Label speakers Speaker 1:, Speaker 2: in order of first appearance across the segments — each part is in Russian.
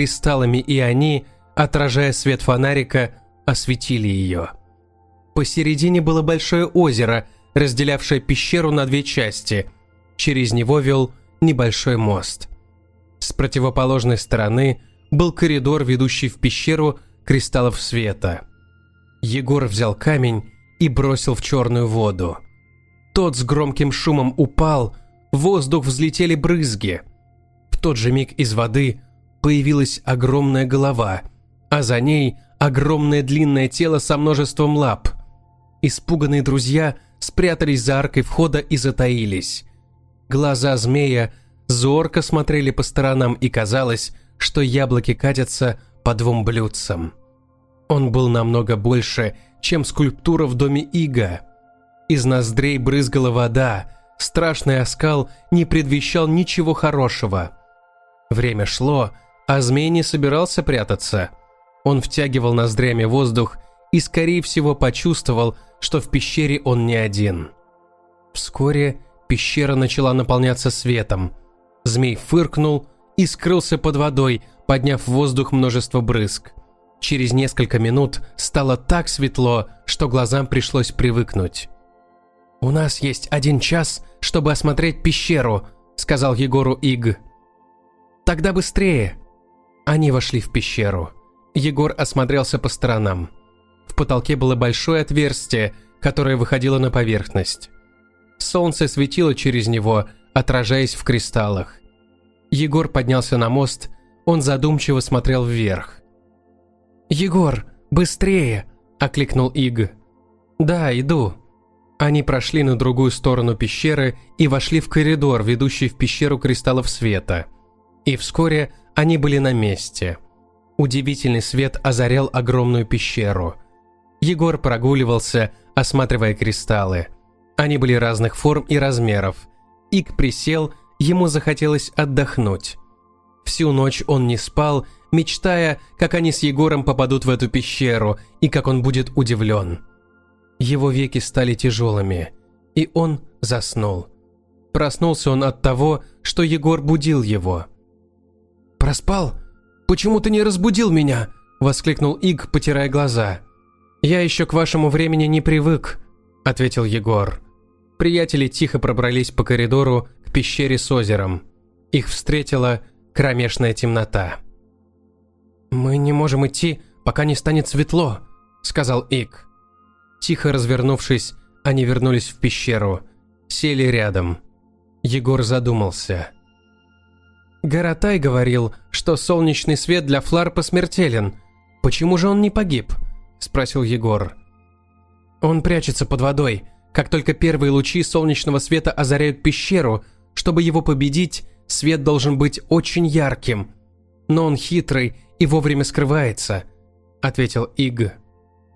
Speaker 1: кристаллами, и они, отражая свет фонарика, осветили ее. Посередине было большое озеро, разделявшее пещеру на две части. Через него вел небольшой мост. С противоположной стороны был коридор, ведущий в пещеру кристаллов света. Егор взял камень и бросил в черную воду. Тот с громким шумом упал, в воздух взлетели брызги. В тот же миг из воды появилась огромная голова, а за ней огромное длинное тело со множеством лап. Испуганные друзья спрятались за аркой входа и затаились. Глаза змея зорко смотрели по сторонам и казалось, что яблоки катятся по двум блюдцам. Он был намного больше, чем скульптура в доме Ига. Из ноздрей брызгала вода, страшный оскал не предвещал ничего хорошего. Время шло, а змей не собирался прятаться. Он втягивал ноздрями воздух и, скорее всего, почувствовал, что в пещере он не один. Вскоре пещера начала наполняться светом. Змей фыркнул и скрылся под водой, подняв в воздух множество брызг. Через несколько минут стало так светло, что глазам пришлось привыкнуть. «У нас есть один час, чтобы осмотреть пещеру», — сказал Егору Иг. «Тогда быстрее!» Они вошли в пещеру. Егор осмотрелся по сторонам. В потолке было большое отверстие, которое выходило на поверхность. Солнце светило через него, отражаясь в кристаллах. Егор поднялся на мост, он задумчиво смотрел вверх. «Егор, быстрее!» – окликнул Иг. «Да, иду». Они прошли на другую сторону пещеры и вошли в коридор, ведущий в пещеру кристаллов света. И вскоре они были на месте. Удивительный свет озарял огромную пещеру. Егор прогуливался, осматривая кристаллы. Они были разных форм и размеров. Иг присел ему захотелось отдохнуть. Всю ночь он не спал, мечтая, как они с Егором попадут в эту пещеру и как он будет удивлен. Его веки стали тяжелыми, и он заснул. Проснулся он от того, что Егор будил его. «Проспал? Почему ты не разбудил меня?» – воскликнул Иг, потирая глаза. «Я еще к вашему времени не привык», – ответил Егор. Приятели тихо пробрались по коридору к пещере с озером. Их встретила кромешная темнота. «Мы не можем идти, пока не станет светло», — сказал Ик. Тихо развернувшись, они вернулись в пещеру, сели рядом. Егор задумался. Горотай говорил, что солнечный свет для Фларпа смертелен. Почему же он не погиб? Спросил Егор. Он прячется под водой. Как только первые лучи солнечного света озаряют пещеру, чтобы его победить, свет должен быть очень ярким. Но он хитрый и вовремя скрывается», — ответил Иг.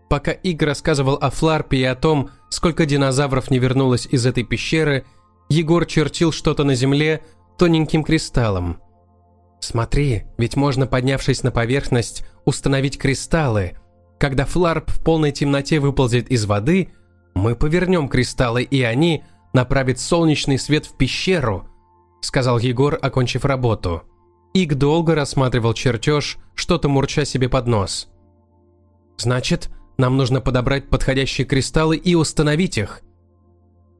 Speaker 1: Пока Иг рассказывал о Фларпе и о том, сколько динозавров не вернулось из этой пещеры, Егор чертил что-то на земле тоненьким кристаллом. «Смотри, ведь можно, поднявшись на поверхность, установить кристаллы. Когда Фларп в полной темноте выползет из воды, мы повернем кристаллы, и они направит солнечный свет в пещеру», — сказал Егор, окончив работу. Иг долго рассматривал чертеж, что-то мурча себе под нос. «Значит, нам нужно подобрать подходящие кристаллы и установить их».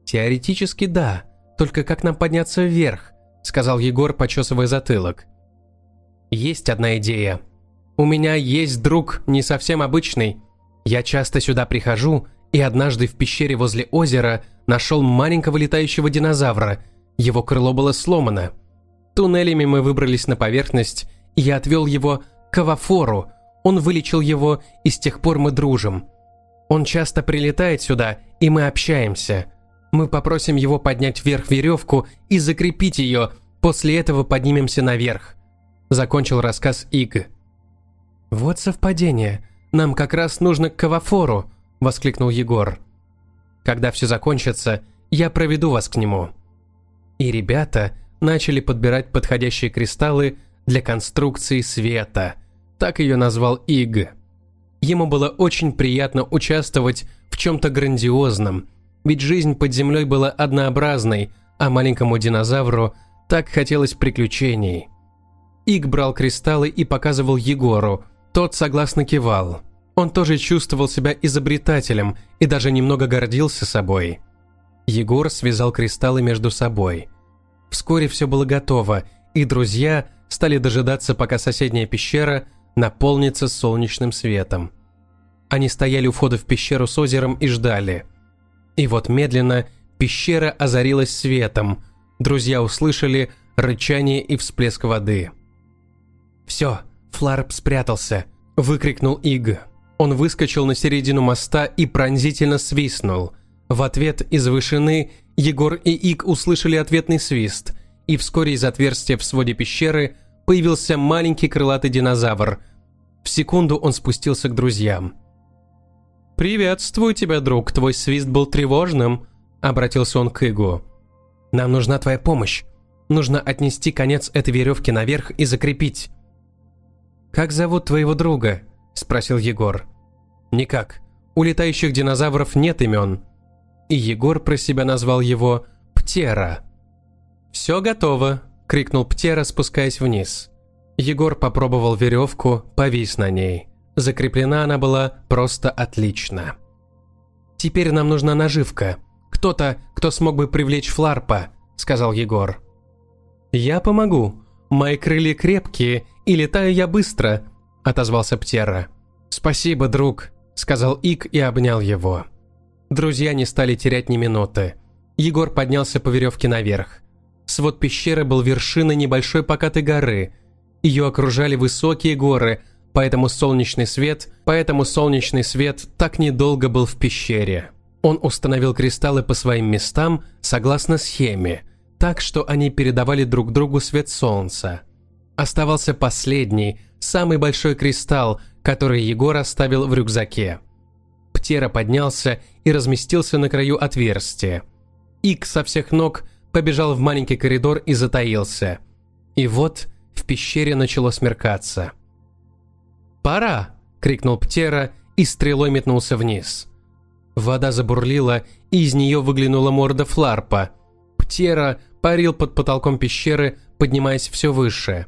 Speaker 1: «Теоретически да, только как нам подняться вверх?» — сказал Егор, почесывая затылок. «Есть одна идея. У меня есть друг, не совсем обычный. Я часто сюда прихожу, и однажды в пещере возле озера нашел маленького летающего динозавра. Его крыло было сломано. Туннелями мы выбрались на поверхность, и я отвел его к Авафору. Он вылечил его, и с тех пор мы дружим. Он часто прилетает сюда, и мы общаемся. Мы попросим его поднять вверх веревку и закрепить ее, после этого поднимемся наверх. Закончил рассказ Иг. Вот совпадение. Нам как раз нужно к Кавафору. – воскликнул Егор. «Когда все закончится, я проведу вас к нему». И ребята начали подбирать подходящие кристаллы для конструкции света. Так ее назвал Иг. Ему было очень приятно участвовать в чем-то грандиозном, ведь жизнь под землей была однообразной, а маленькому динозавру так хотелось приключений. Иг брал кристаллы и показывал Егору. Тот согласно кивал. Он тоже чувствовал себя изобретателем и даже немного гордился собой. Егор связал кристаллы между собой. Вскоре все было готово, и друзья стали дожидаться, пока соседняя пещера наполнится солнечным светом. Они стояли у входа в пещеру с озером и ждали. И вот медленно пещера озарилась светом. Друзья услышали рычание и всплеск воды. «Все, Фларп спрятался», – выкрикнул Иг. Он выскочил на середину моста и пронзительно свистнул. В ответ из вышины Егор и Иг услышали ответный свист, и вскоре из отверстия в своде пещеры появился маленький крылатый динозавр. В секунду он спустился к друзьям. «Приветствую тебя, друг, твой свист был тревожным», – обратился он к Игу. «Нам нужна твоя помощь. Нужно отнести конец этой веревки наверх и закрепить». «Как зовут твоего друга?» – спросил Егор. «Никак. У летающих динозавров нет имен». И Егор про себя назвал его Птера. «Все готово», – крикнул Птера, спускаясь вниз. Егор попробовал веревку, повис на ней – Закреплена она была просто отлично. «Теперь нам нужна наживка. Кто-то, кто смог бы привлечь Фларпа», — сказал Егор. «Я помогу. Мои крылья крепкие, и летаю я быстро», — отозвался Птера. «Спасибо, друг», — сказал Ик и обнял его. Друзья не стали терять ни минуты. Егор поднялся по веревке наверх. Свод пещеры был вершиной небольшой покатой горы. Ее окружали высокие горы — Поэтому солнечный свет, поэтому солнечный свет так недолго был в пещере. Он установил кристаллы по своим местам согласно схеме, так что они передавали друг другу свет солнца. Оставался последний, самый большой кристалл, который Егор оставил в рюкзаке. Птера поднялся и разместился на краю отверстия. Ик со всех ног побежал в маленький коридор и затаился. И вот в пещере начало смеркаться – «Пора!» – крикнул Птера и стрелой метнулся вниз. Вода забурлила, и из нее выглянула морда Фларпа. Птера парил под потолком пещеры, поднимаясь все выше.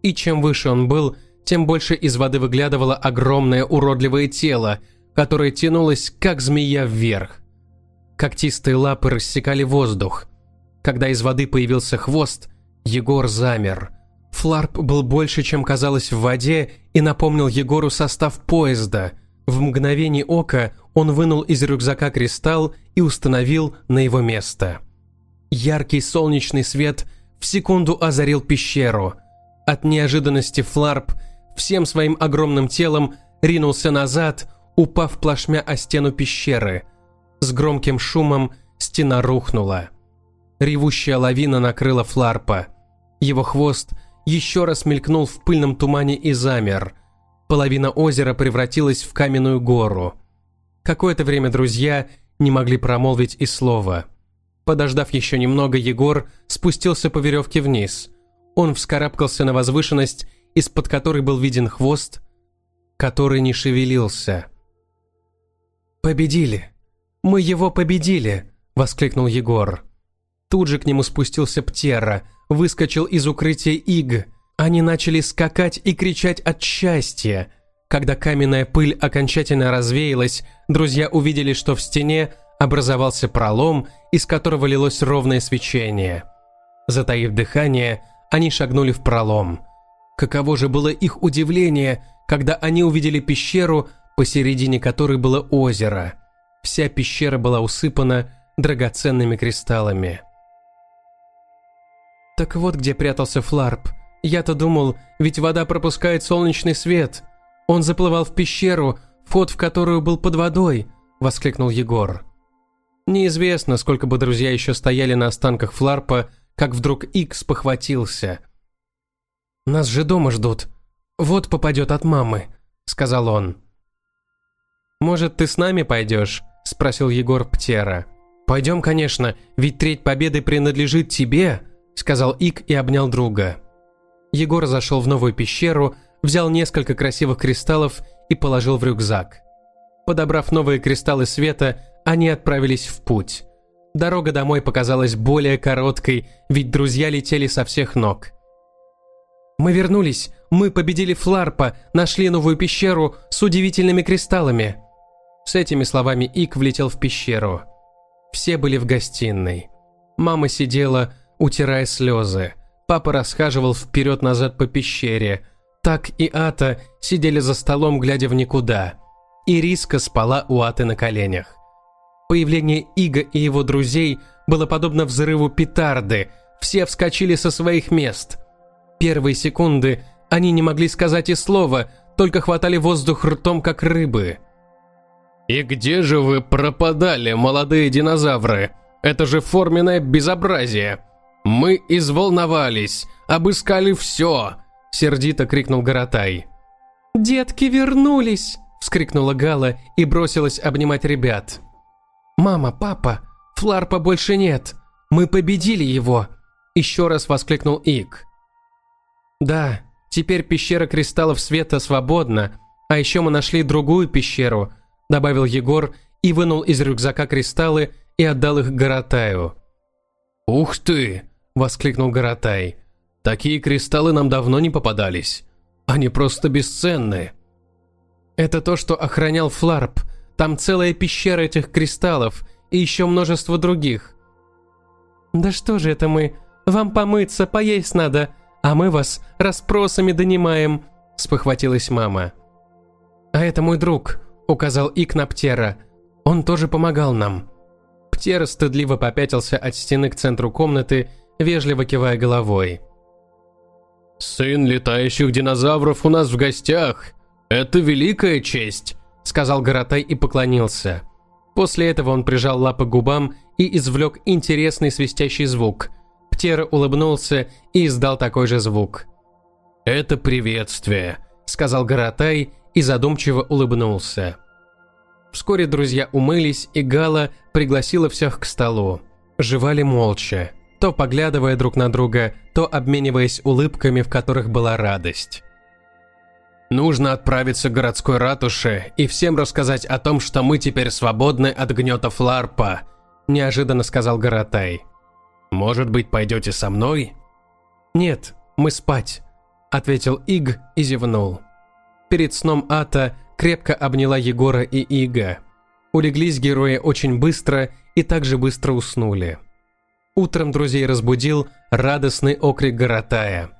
Speaker 1: И чем выше он был, тем больше из воды выглядывало огромное уродливое тело, которое тянулось, как змея вверх. Когтистые лапы рассекали воздух. Когда из воды появился хвост, Егор замер – Фларп был больше, чем казалось в воде, и напомнил Егору состав поезда. В мгновение ока он вынул из рюкзака кристалл и установил на его место. Яркий солнечный свет в секунду озарил пещеру. От неожиданности Фларп всем своим огромным телом ринулся назад, упав плашмя о стену пещеры. С громким шумом стена рухнула. Ревущая лавина накрыла Фларпа. Его хвост – еще раз мелькнул в пыльном тумане и замер. Половина озера превратилась в каменную гору. Какое-то время друзья не могли промолвить и слова. Подождав еще немного, Егор спустился по веревке вниз. Он вскарабкался на возвышенность, из-под которой был виден хвост, который не шевелился. «Победили! Мы его победили!» – воскликнул Егор. Тут же к нему спустился Птера – выскочил из укрытия Иг. Они начали скакать и кричать от счастья. Когда каменная пыль окончательно развеялась, друзья увидели, что в стене образовался пролом, из которого лилось ровное свечение. Затаив дыхание, они шагнули в пролом. Каково же было их удивление, когда они увидели пещеру, посередине которой было озеро. Вся пещера была усыпана драгоценными кристаллами. Так вот где прятался Фларп. Я-то думал, ведь вода пропускает солнечный свет. Он заплывал в пещеру, вход в которую был под водой, воскликнул Егор. Неизвестно, сколько бы друзья еще стояли на останках Фларпа, как вдруг Икс похватился. «Нас же дома ждут. Вот попадет от мамы», — сказал он. «Может, ты с нами пойдешь?» — спросил Егор Птера. «Пойдем, конечно, ведь треть победы принадлежит тебе», сказал Ик и обнял друга. Егор зашел в новую пещеру, взял несколько красивых кристаллов и положил в рюкзак. Подобрав новые кристаллы света, они отправились в путь. Дорога домой показалась более короткой, ведь друзья летели со всех ног. «Мы вернулись. Мы победили Фларпа, нашли новую пещеру с удивительными кристаллами». С этими словами Ик влетел в пещеру. Все были в гостиной. Мама сидела, утирая слезы. Папа расхаживал вперед-назад по пещере. Так и Ата сидели за столом, глядя в никуда. И Риска спала у Аты на коленях. Появление Ига и его друзей было подобно взрыву петарды. Все вскочили со своих мест. Первые секунды они не могли сказать и слова, только хватали воздух ртом, как рыбы.
Speaker 2: «И где же вы пропадали, молодые динозавры? Это же форменное безобразие! Мы изволновались, обыскали все!» – сердито крикнул Горотай.
Speaker 1: «Детки вернулись!» – вскрикнула Гала и бросилась обнимать ребят. «Мама, папа, Фларпа больше нет! Мы победили его!» – еще раз воскликнул Ик. «Да, теперь пещера кристаллов света свободна, а еще мы нашли другую пещеру», – добавил Егор и вынул из рюкзака кристаллы и отдал их Гаратаю.
Speaker 2: «Ух ты!» – воскликнул Гаратай. «Такие кристаллы нам давно не попадались. Они просто бесценны».
Speaker 1: «Это то, что охранял Фларп. Там целая пещера этих кристаллов и еще множество других». «Да что же это мы? Вам помыться, поесть надо, а мы вас расспросами донимаем», – спохватилась мама. «А это мой друг», – указал Ик на Птера. «Он тоже помогал нам». Птер стыдливо попятился от стены к центру комнаты, вежливо кивая головой.
Speaker 2: «Сын летающих динозавров у нас в гостях. Это великая честь», — сказал Горотай и поклонился.
Speaker 1: После этого он прижал лапы к губам и извлек интересный свистящий звук. Птер улыбнулся и издал такой же звук.
Speaker 2: «Это приветствие», — сказал Горотай и задумчиво улыбнулся.
Speaker 1: Вскоре друзья умылись, и Гала пригласила всех к столу. Жевали молча, то поглядывая друг на друга, то обмениваясь улыбками, в которых была радость.
Speaker 2: «Нужно отправиться к городской ратуше и всем рассказать о том, что мы теперь свободны от гнета Фларпа», – неожиданно сказал Горотай. «Может быть, пойдете со мной?»
Speaker 1: «Нет, мы спать», – ответил Иг и зевнул. Перед сном Ата крепко обняла Егора и Ига. Улеглись герои очень быстро и также быстро уснули. Утром друзей разбудил радостный окрик Горотая.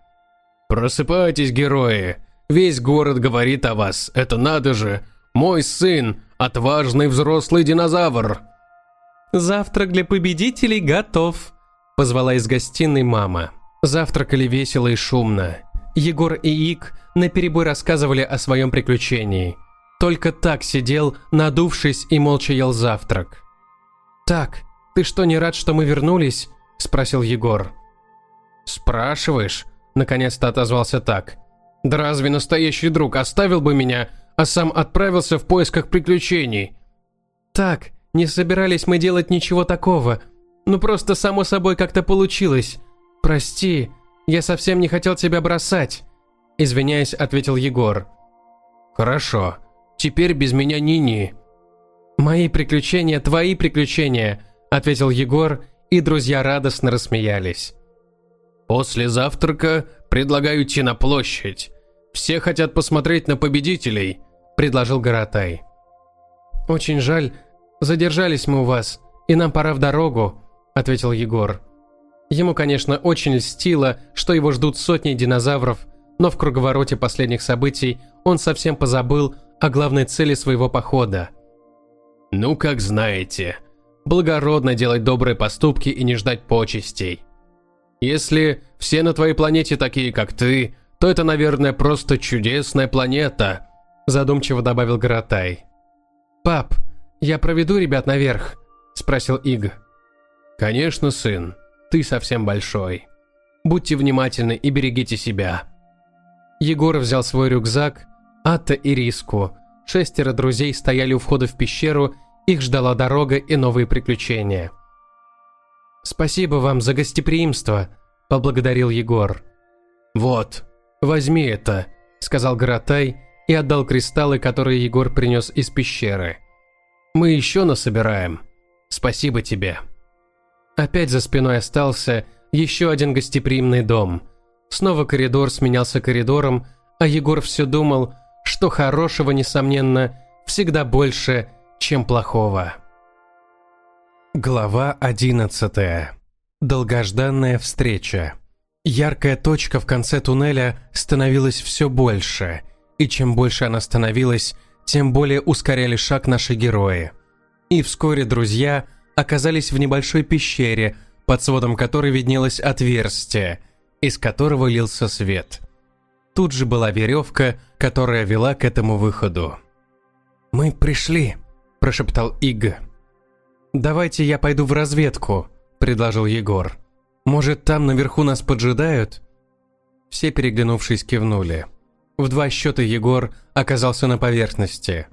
Speaker 2: «Просыпайтесь, герои! Весь город говорит о вас, это надо же! Мой сын, отважный взрослый динозавр!»
Speaker 1: «Завтрак для победителей готов», – позвала из гостиной мама. Завтракали весело и шумно. Егор и Ик наперебой рассказывали о своем приключении – только так сидел, надувшись и молча ел завтрак. «Так, ты что, не рад, что мы вернулись?» – спросил Егор.
Speaker 2: «Спрашиваешь?» – наконец-то отозвался так. «Да разве настоящий друг оставил бы меня, а сам отправился в поисках приключений?»
Speaker 1: «Так, не собирались мы делать ничего такого. Ну просто само собой как-то получилось. Прости, я совсем не хотел тебя бросать», – извиняясь, ответил Егор.
Speaker 2: «Хорошо», Теперь без меня ни-ни».
Speaker 1: «Мои приключения – твои приключения», – ответил Егор, и друзья радостно рассмеялись.
Speaker 2: «После завтрака предлагаю идти на площадь. Все хотят посмотреть на победителей», – предложил Горотай.
Speaker 1: «Очень жаль, задержались мы у вас, и нам пора в дорогу», – ответил Егор. Ему, конечно, очень льстило, что его ждут сотни динозавров, но в круговороте последних событий он совсем позабыл о главной цели своего похода.
Speaker 2: «Ну, как знаете. Благородно делать добрые поступки и не ждать почестей. Если все на твоей планете такие, как ты, то это, наверное, просто чудесная планета», задумчиво добавил Горотай.
Speaker 1: «Пап, я проведу ребят наверх?» – спросил Иг.
Speaker 2: «Конечно, сын. Ты совсем большой. Будьте внимательны и берегите себя».
Speaker 1: Егор взял свой рюкзак, Ата и Риску. Шестеро друзей стояли у входа в пещеру, их ждала дорога и новые приключения. «Спасибо вам за гостеприимство», – поблагодарил Егор.
Speaker 2: «Вот, возьми это», – сказал Горотай и отдал кристаллы, которые Егор принес из пещеры. «Мы еще насобираем. Спасибо тебе».
Speaker 1: Опять за спиной остался еще один гостеприимный дом. Снова коридор сменялся коридором, а Егор все думал, что хорошего, несомненно, всегда больше, чем плохого. Глава одиннадцатая. Долгожданная встреча. Яркая точка в конце туннеля становилась все больше, и чем больше она становилась, тем более ускоряли шаг наши герои. И вскоре друзья оказались в небольшой пещере, под сводом которой виднелось отверстие, из которого лился свет. Тут же была веревка, которая вела к этому выходу. «Мы пришли», – прошептал Иг. «Давайте я пойду в разведку», – предложил Егор. «Может, там наверху нас поджидают?» Все, переглянувшись, кивнули. В два счета Егор оказался на поверхности.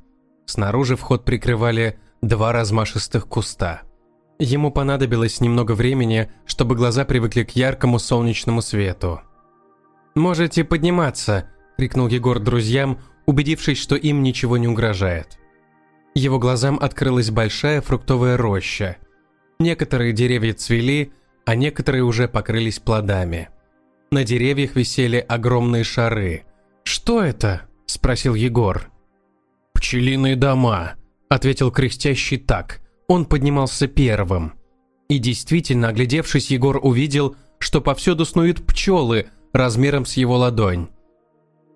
Speaker 1: Снаружи вход прикрывали два размашистых куста. Ему понадобилось немного времени, чтобы глаза привыкли к яркому солнечному свету. «Можете подниматься!» – крикнул Егор друзьям, убедившись, что им ничего не угрожает. Его глазам открылась большая фруктовая роща. Некоторые деревья цвели, а некоторые уже покрылись плодами. На деревьях висели огромные шары. «Что это?» – спросил Егор.
Speaker 2: «Пчелиные дома», – ответил крестящий так. Он поднимался первым.
Speaker 1: И действительно, оглядевшись, Егор увидел, что повсюду снуют пчелы размером с его ладонь.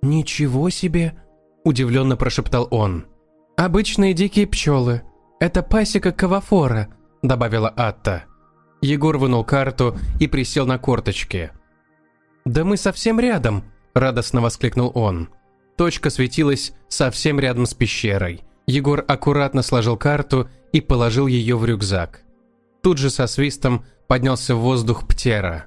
Speaker 1: «Ничего себе!» – удивленно прошептал он. «Обычные дикие пчелы. Это пасека кавафора», – добавила Атта. Егор вынул карту и присел на корточки. «Да мы совсем рядом», – радостно воскликнул он. Точка светилась совсем рядом с пещерой. Егор аккуратно сложил карту и положил ее в рюкзак. Тут же со свистом поднялся в воздух Птера.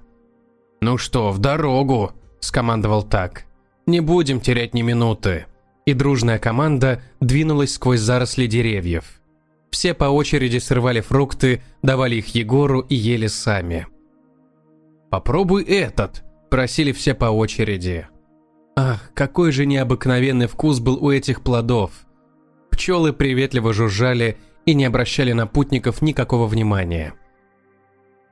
Speaker 2: «Ну что, в дорогу!» – скомандовал так.
Speaker 1: «Не будем терять ни минуты!» И дружная команда двинулась сквозь заросли деревьев. Все по очереди срывали фрукты, давали их Егору и ели сами.
Speaker 2: «Попробуй этот!» – просили все по очереди.
Speaker 1: Ах, какой же необыкновенный вкус был у этих плодов! Пчелы приветливо жужжали и не обращали на путников никакого внимания.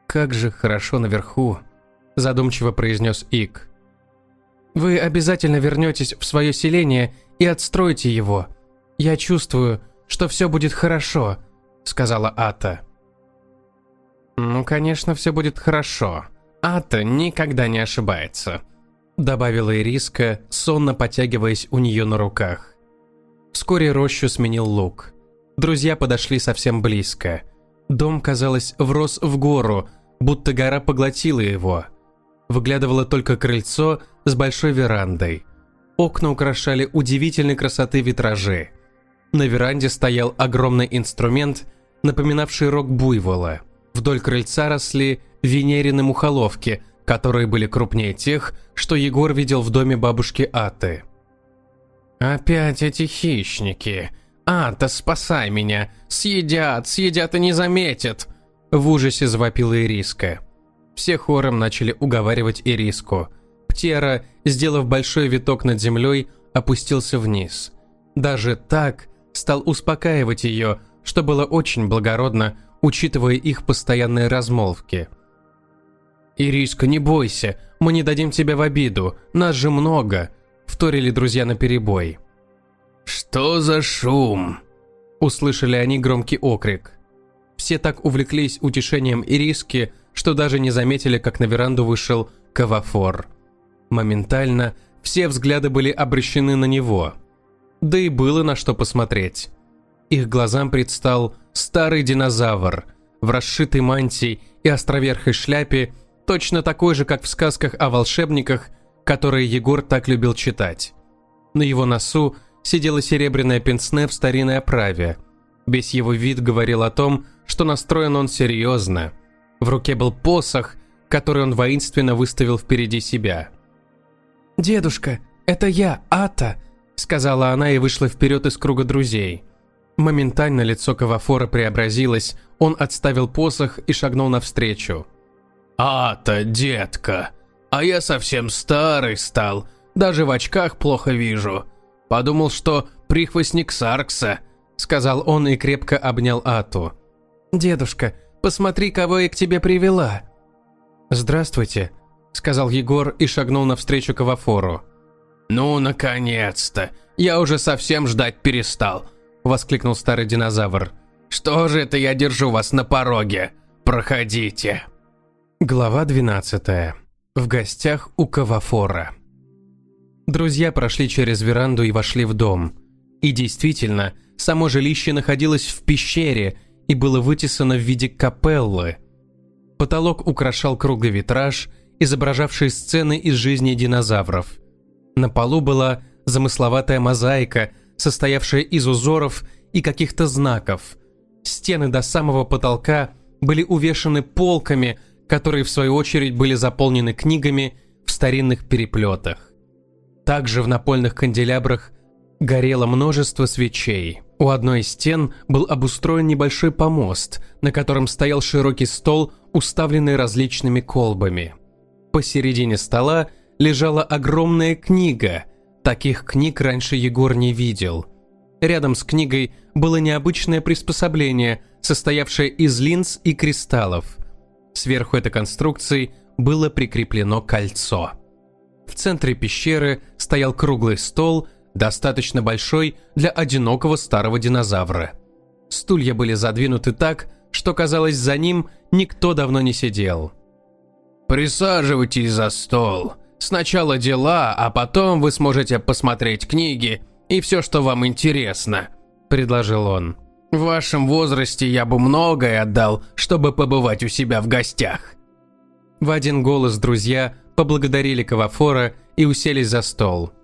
Speaker 1: «Как же хорошо наверху», – задумчиво произнес Ик. «Вы обязательно вернетесь в свое селение и отстроите его. Я чувствую, что все будет хорошо», – сказала Ата. «Ну, конечно, все будет хорошо. Ата никогда не ошибается», – добавила Ириска, сонно потягиваясь у нее на руках. Вскоре рощу сменил лук. Друзья подошли совсем близко. Дом, казалось, врос в гору, будто гора поглотила его. Выглядывало только крыльцо с большой верандой. Окна украшали удивительной красоты витражи. На веранде стоял огромный инструмент, напоминавший рог буйвола. Вдоль крыльца росли венерины мухоловки, которые были крупнее тех, что Егор видел в доме бабушки Аты. «Опять эти хищники!» «Анта, спасай меня! Съедят, съедят и не заметят!» В ужасе завопила Ириска. Все хором начали уговаривать Ириску. Птера, сделав большой виток над землей, опустился вниз. Даже так стал успокаивать ее, что было очень благородно, учитывая их постоянные размолвки. «Ириска, не бойся, мы не дадим тебя в обиду, нас же много», – вторили друзья на перебой.
Speaker 2: «Что за шум?»
Speaker 1: Услышали они громкий окрик. Все так увлеклись утешением Ириски, что даже не заметили, как на веранду вышел Кавафор. Моментально все взгляды были обращены на него. Да и было на что посмотреть. Их глазам предстал старый динозавр в расшитой мантии и островерхой шляпе, точно такой же, как в сказках о волшебниках, которые Егор так любил читать. На его носу сидела серебряная пенсне в старинной оправе. Весь его вид говорил о том, что настроен он серьезно. В руке был посох, который он воинственно выставил впереди себя. «Дедушка, это я, Ата», — сказала она и вышла вперед из круга друзей. Моментально лицо Кавафора преобразилось, он отставил посох и шагнул навстречу.
Speaker 2: «Ата, детка, а я совсем старый стал, даже в очках плохо вижу. Подумал, что прихвостник Саркса», — сказал он и крепко обнял Ату.
Speaker 1: «Дедушка, посмотри, кого я к тебе привела». «Здравствуйте. — сказал Егор и шагнул навстречу Кавафору.
Speaker 2: «Ну, наконец-то! Я уже совсем ждать перестал!» — воскликнул старый динозавр. «Что же это я держу вас на пороге? Проходите!»
Speaker 1: Глава 12. В гостях у Кавафора. Друзья прошли через веранду и вошли в дом. И действительно, само жилище находилось в пещере и было вытесано в виде капеллы. Потолок украшал круглый витраж, изображавший сцены из жизни динозавров. На полу была замысловатая мозаика, состоявшая из узоров и каких-то знаков. Стены до самого потолка были увешаны полками, которые в свою очередь были заполнены книгами в старинных переплетах. Также в напольных канделябрах горело множество свечей. У одной из стен был обустроен небольшой помост, на котором стоял широкий стол, уставленный различными колбами. Посередине стола лежала огромная книга. Таких книг раньше Егор не видел. Рядом с книгой было необычное приспособление, состоявшее из линз и кристаллов. Сверху этой конструкции было прикреплено кольцо. В центре пещеры стоял круглый стол, достаточно большой для одинокого старого динозавра. Стулья были задвинуты так, что казалось, за ним никто давно не сидел.
Speaker 2: «Присаживайтесь за стол. Сначала дела, а потом вы сможете посмотреть книги и все, что вам интересно», – предложил он. «В вашем возрасте я бы многое отдал, чтобы побывать у себя в гостях».
Speaker 1: В один голос друзья поблагодарили Кавафора и уселись за стол.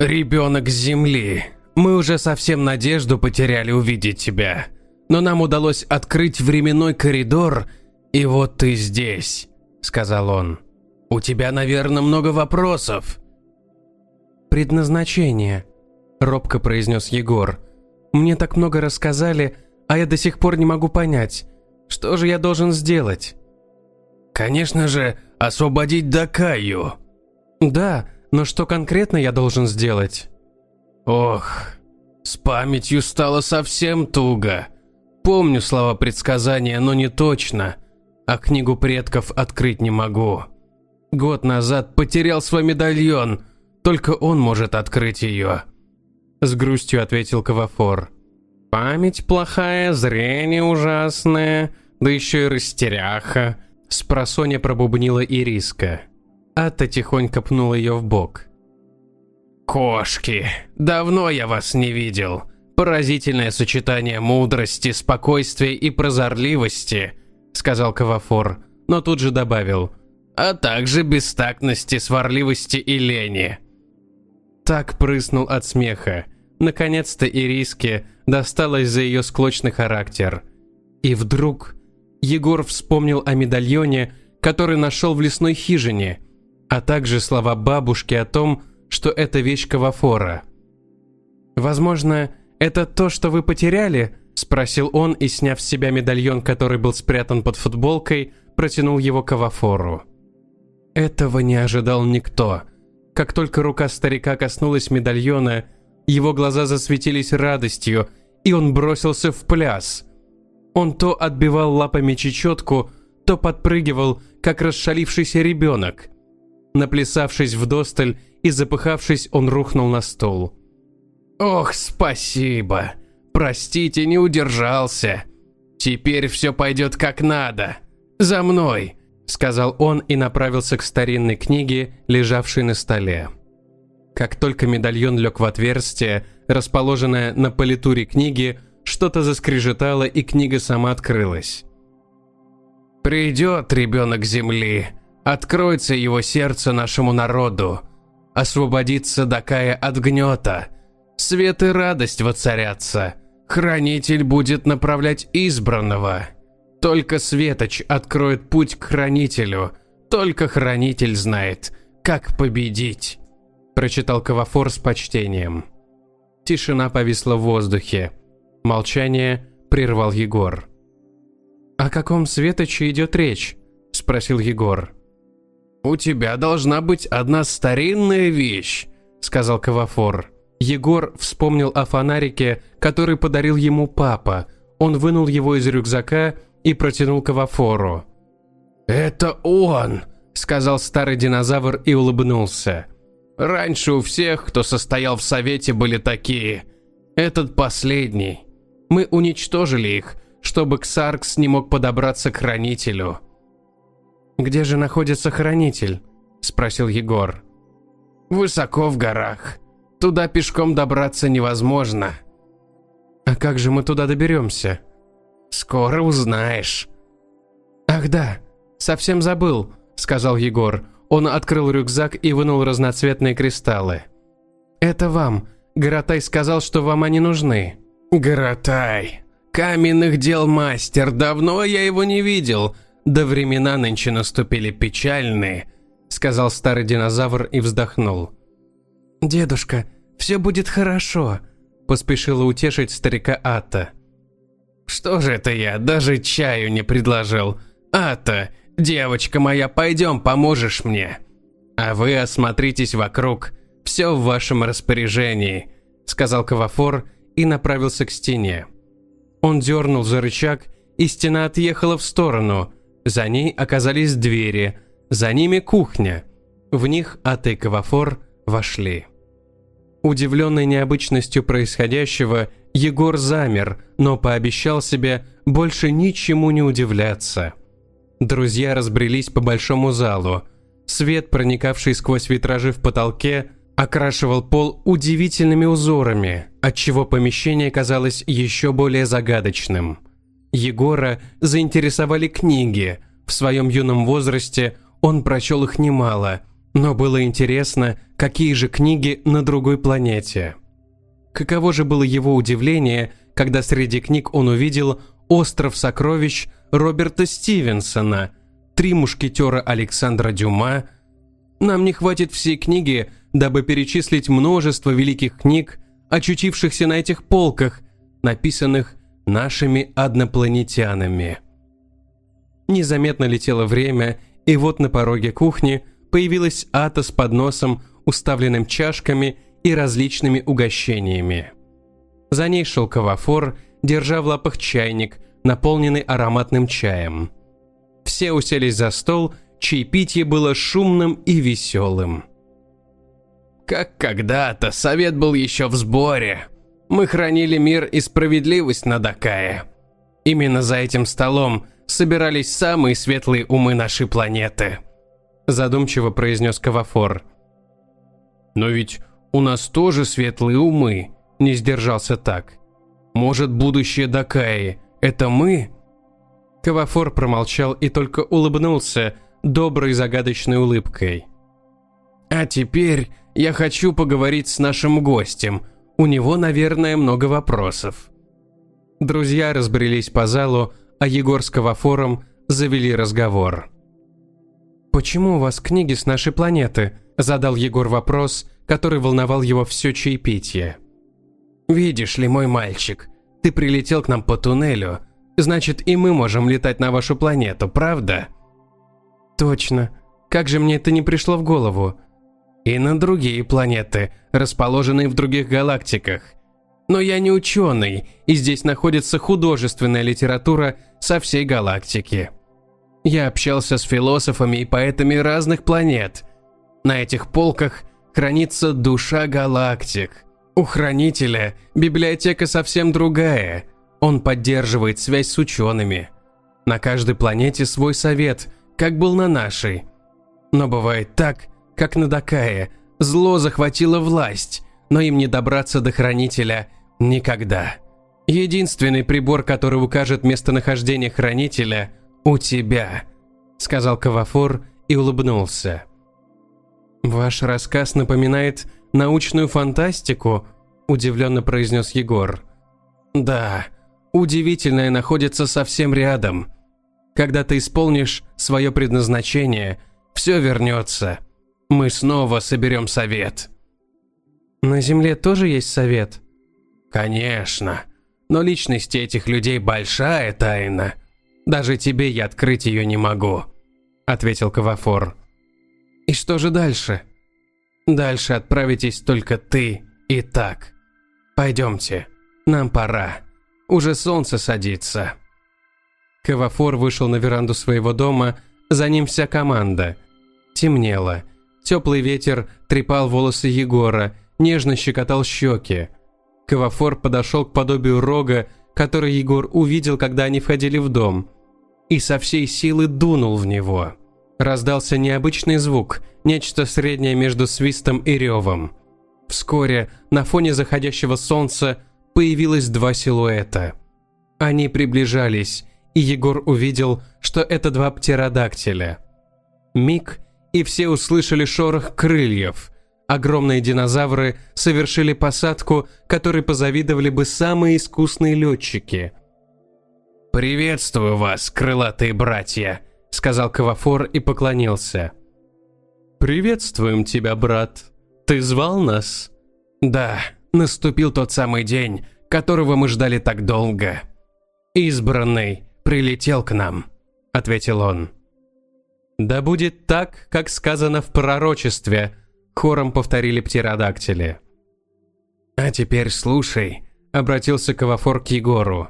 Speaker 2: «Ребенок с земли, мы уже совсем надежду потеряли увидеть тебя, но нам удалось открыть временной коридор, и вот ты здесь», — сказал он. «У тебя, наверное, много вопросов».
Speaker 1: «Предназначение», — робко произнес Егор. «Мне так много рассказали, а я до сих пор не могу понять, что же я должен сделать?»
Speaker 2: «Конечно же, освободить Дакаю».
Speaker 1: «Да, но что конкретно я должен сделать?»
Speaker 2: «Ох, с памятью стало совсем туго. Помню слова предсказания, но не точно, а книгу предков открыть не могу. Год назад потерял свой медальон, только он может открыть ее».
Speaker 1: С грустью ответил Кавафор. «Память плохая, зрение ужасное, да еще и растеряха. Спросонья пробубнила Ириска. Ата тихонько пнула ее в бок.
Speaker 2: «Кошки, давно я вас не видел. Поразительное сочетание мудрости, спокойствия и прозорливости», сказал Кавафор, но тут же добавил, «а также бестактности, сварливости и лени».
Speaker 1: Так прыснул от смеха. Наконец-то Ириске досталось за ее склочный характер. И вдруг Егор вспомнил о медальоне, который нашел в лесной хижине, а также слова бабушки о том, что это вещь Кавафора. «Возможно, это то, что вы потеряли?» – спросил он и, сняв с себя медальон, который был спрятан под футболкой, протянул его Кавафору. Этого не ожидал никто. Как только рука старика коснулась медальона, его глаза засветились радостью, и он бросился в пляс – он то отбивал лапами чечетку, то подпрыгивал, как расшалившийся ребенок. Наплясавшись в досталь и запыхавшись, он рухнул на стол.
Speaker 2: «Ох, спасибо! Простите, не удержался. Теперь все пойдет как надо. За мной!»
Speaker 1: Сказал он и направился к старинной книге, лежавшей на столе. Как только медальон лег в отверстие, расположенное на политуре книги, что-то заскрежетало, и книга сама открылась.
Speaker 2: «Придет ребенок земли, откроется его сердце нашему народу, освободится Дакая от гнета, свет и радость воцарятся, хранитель будет направлять избранного. Только Светоч откроет путь к хранителю, только хранитель знает, как победить», прочитал Кавафор с почтением.
Speaker 1: Тишина повисла в воздухе. Молчание прервал Егор. «О каком светоче идет речь?» – спросил Егор.
Speaker 2: «У тебя должна быть одна старинная вещь», – сказал Кавафор.
Speaker 1: Егор вспомнил о фонарике, который подарил ему папа. Он вынул его из рюкзака и протянул Кавафору.
Speaker 2: «Это он!
Speaker 1: сказал старый динозавр и улыбнулся.
Speaker 2: «Раньше у всех, кто состоял в совете, были такие. Этот последний. Мы уничтожили их, чтобы Ксаркс не мог подобраться к хранителю».
Speaker 1: «Где же находится хранитель?» – спросил Егор.
Speaker 2: «Высоко в горах. Туда пешком добраться невозможно».
Speaker 1: «А как же мы туда доберемся?»
Speaker 2: «Скоро узнаешь».
Speaker 1: «Ах да, совсем забыл», – сказал Егор. Он открыл рюкзак и вынул разноцветные кристаллы. «Это вам. Горотай сказал, что вам они нужны».
Speaker 2: «Горотай. Каменных дел мастер. Давно я его не видел. Да времена нынче наступили печальные», – сказал старый динозавр и вздохнул.
Speaker 1: «Дедушка, все будет хорошо», – поспешила утешить старика Ата.
Speaker 2: «Что же это я даже чаю не предложил? Ата, девочка моя, пойдем, поможешь мне. А вы осмотритесь вокруг, все в вашем распоряжении», – сказал Кавафор и направился к стене. Он дернул за рычаг, и стена отъехала в сторону. За ней оказались двери, за ними кухня. В них Ата и Кавафор вошли. Удивленный необычностью происходящего, Егор замер, но пообещал себе больше ничему не удивляться. Друзья разбрелись по большому залу. Свет, проникавший сквозь витражи в потолке, окрашивал пол удивительными узорами, отчего помещение казалось еще более загадочным. Егора заинтересовали книги. В своем юном возрасте он прочел их немало, но было интересно, какие же книги на другой планете. Каково же было его удивление, когда среди книг он увидел «Остров сокровищ» Роберта Стивенсона, «Три мушкетера» Александра Дюма. Нам не хватит всей книги, дабы перечислить множество великих книг, очутившихся на этих полках, написанных нашими однопланетянами. Незаметно летело время, и вот на пороге кухни появилась Ата с подносом, уставленным чашками и различными угощениями. За ней шел Кавафор, держа в лапах чайник, наполненный ароматным чаем. Все уселись за стол, чаепитие было шумным и веселым. Как когда-то совет был еще в сборе. Мы хранили мир и справедливость на Дакае. Именно за этим столом собирались самые светлые умы нашей планеты.
Speaker 1: Задумчиво произнес Кавафор.
Speaker 2: Но ведь у нас тоже светлые умы, не сдержался так. Может, будущее Дакаи – это мы?
Speaker 1: Кавафор промолчал и только улыбнулся доброй загадочной улыбкой.
Speaker 2: А теперь я хочу поговорить с нашим гостем. У него, наверное, много вопросов.
Speaker 1: Друзья разбрелись по залу, а Егор с Кавафором завели разговор. «Почему у вас книги с нашей планеты?» – задал Егор вопрос, который волновал его все чаепитие.
Speaker 2: «Видишь ли, мой мальчик, ты прилетел к нам по туннелю, значит и мы можем летать на вашу планету, правда?»
Speaker 1: «Точно. Как же мне это не пришло в голову?»
Speaker 2: «И на другие планеты, расположенные в других галактиках. Но я не ученый, и здесь находится художественная литература со всей галактики. Я общался с философами и поэтами разных планет. На этих полках хранится душа галактик. У хранителя библиотека совсем другая. Он поддерживает связь с учеными. На каждой планете свой совет, как был на нашей. Но бывает так, как на Дакае. Зло захватило власть, но им не добраться до хранителя никогда. Единственный прибор, который укажет местонахождение хранителя, у тебя, сказал Кавафор и улыбнулся.
Speaker 1: «Ваш рассказ напоминает научную фантастику», – удивленно произнес Егор.
Speaker 2: «Да, удивительное находится совсем рядом. Когда ты исполнишь свое предназначение, все вернется. Мы снова соберем совет».
Speaker 1: «На Земле тоже есть совет?»
Speaker 2: «Конечно. Но личности этих людей большая тайна. Даже тебе я открыть ее не могу», – ответил Кавафор.
Speaker 1: И что же дальше?
Speaker 2: Дальше отправитесь только ты и так. Пойдемте, нам пора. Уже солнце садится.
Speaker 1: Кавафор вышел на веранду своего дома, за ним вся команда. Темнело. Теплый ветер трепал волосы Егора, нежно щекотал щеки. Кавафор подошел к подобию рога, который Егор увидел, когда они входили в дом, и со всей силы дунул в него. Раздался необычный звук, нечто среднее между свистом и ревом. Вскоре на фоне заходящего солнца появилось два силуэта. Они приближались, и Егор увидел, что это два птеродактиля. Миг, и все услышали шорох крыльев. Огромные динозавры совершили посадку, которой позавидовали бы самые искусные летчики. «Приветствую вас, крылатые братья», — сказал Кавафор и поклонился. «Приветствуем тебя, брат. Ты звал нас?» «Да, наступил тот самый день, которого мы ждали так долго. Избранный прилетел к нам», — ответил он. «Да будет так, как сказано в пророчестве», — хором повторили птеродактили. «А теперь слушай», — обратился Кавафор к Егору.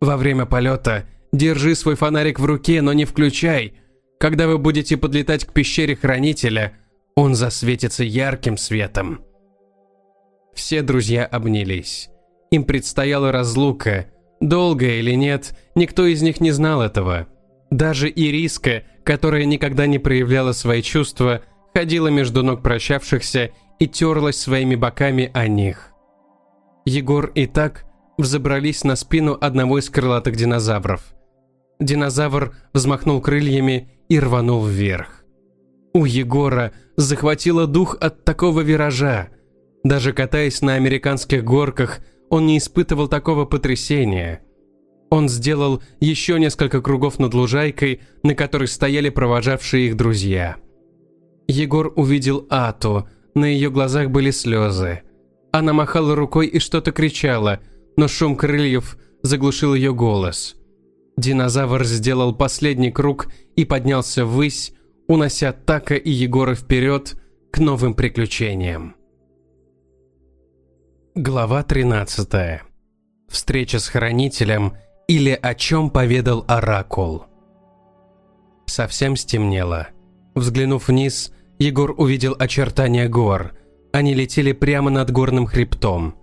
Speaker 1: «Во время полета держи свой фонарик в руке, но не включай. Когда вы будете подлетать к пещере Хранителя, он засветится ярким светом». Все друзья обнялись. Им предстояла разлука. Долгая или нет, никто из них не знал этого. Даже Ириска, которая никогда не проявляла свои чувства, ходила между ног прощавшихся и терлась своими боками о них. Егор и так взобрались на спину одного из крылатых динозавров. Динозавр взмахнул крыльями и рванул вверх. У Егора захватило дух от такого виража. Даже катаясь на американских горках, он не испытывал такого потрясения – он сделал еще несколько кругов над лужайкой, на которой стояли провожавшие их друзья. Егор увидел Ату, на ее глазах были слезы. Она махала рукой и что-то кричала, но шум крыльев заглушил ее голос. Динозавр сделал последний круг и поднялся ввысь, унося Така и Егора вперед к новым приключениям. Глава 13. Встреча с Хранителем или о чем поведал Оракул. Совсем стемнело. Взглянув вниз, Егор увидел очертания гор. Они летели прямо над горным хребтом.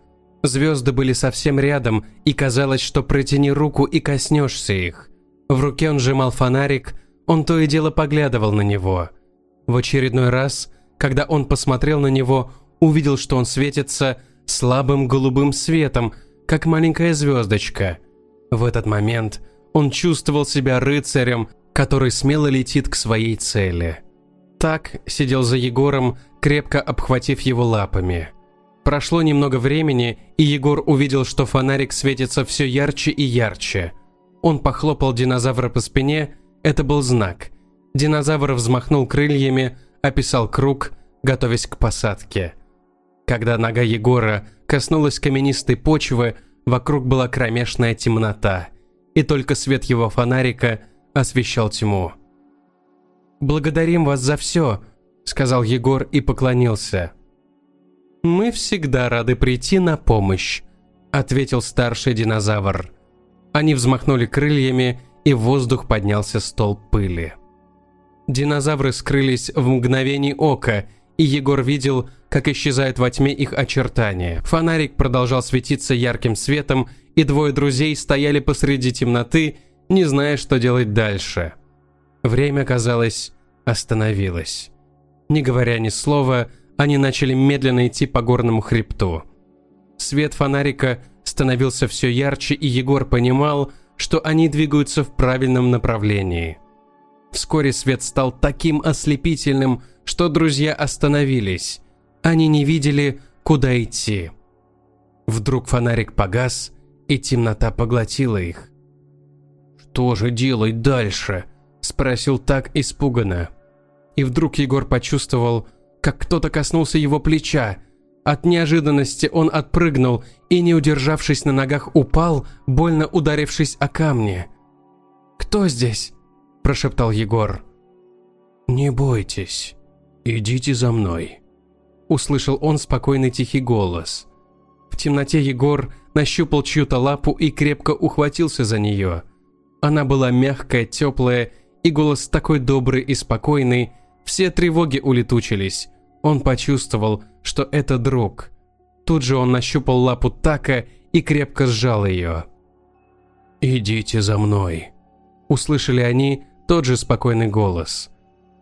Speaker 1: Звезды были совсем рядом, и казалось, что протяни руку и коснешься их. В руке он сжимал фонарик, он то и дело поглядывал на него. В очередной раз, когда он посмотрел на него, увидел, что он светится слабым голубым светом, как маленькая звездочка – в этот момент он чувствовал себя рыцарем, который смело летит к своей цели. Так сидел за Егором, крепко обхватив его лапами. Прошло немного времени, и Егор увидел, что фонарик светится все ярче и ярче. Он похлопал динозавра по спине, это был знак. Динозавр взмахнул крыльями, описал круг, готовясь к посадке. Когда нога Егора коснулась каменистой почвы, Вокруг была кромешная темнота, и только свет его фонарика освещал тьму. «Благодарим вас за все», — сказал Егор и поклонился. «Мы всегда рады прийти на помощь», — ответил старший динозавр. Они взмахнули крыльями, и в воздух поднялся стол пыли. Динозавры скрылись в мгновение ока, и Егор видел, как исчезают во тьме их очертания. Фонарик продолжал светиться ярким светом, и двое друзей стояли посреди темноты, не зная, что делать дальше. Время, казалось, остановилось. Не говоря ни слова, они начали медленно идти по горному хребту. Свет фонарика становился все ярче, и Егор понимал, что они двигаются в правильном направлении. Вскоре свет стал таким ослепительным, что друзья остановились. Они не видели, куда идти. Вдруг фонарик погас, и темнота поглотила их. «Что же делать дальше?» – спросил так испуганно. И вдруг Егор почувствовал, как кто-то коснулся его плеча. От неожиданности он отпрыгнул и, не удержавшись на ногах, упал, больно ударившись о камни. «Кто здесь?» – прошептал Егор. «Не бойтесь, идите за мной», услышал он спокойный тихий голос. В темноте Егор нащупал чью-то лапу и крепко ухватился за нее. Она была мягкая, теплая, и голос такой добрый и спокойный, Все тревоги улетучились. Он почувствовал, что это друг. Тут же он нащупал лапу Така и крепко сжал ее. «Идите за мной», – услышали они тот же спокойный голос.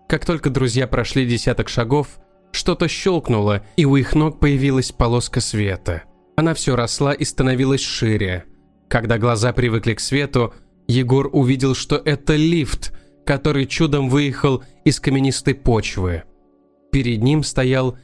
Speaker 1: Как только друзья прошли десяток шагов, что-то щелкнуло, и у их ног появилась полоска света. Она все росла и становилась шире. Когда глаза привыкли к свету, Егор увидел, что это лифт, который чудом выехал из каменистой почвы. Перед ним стоял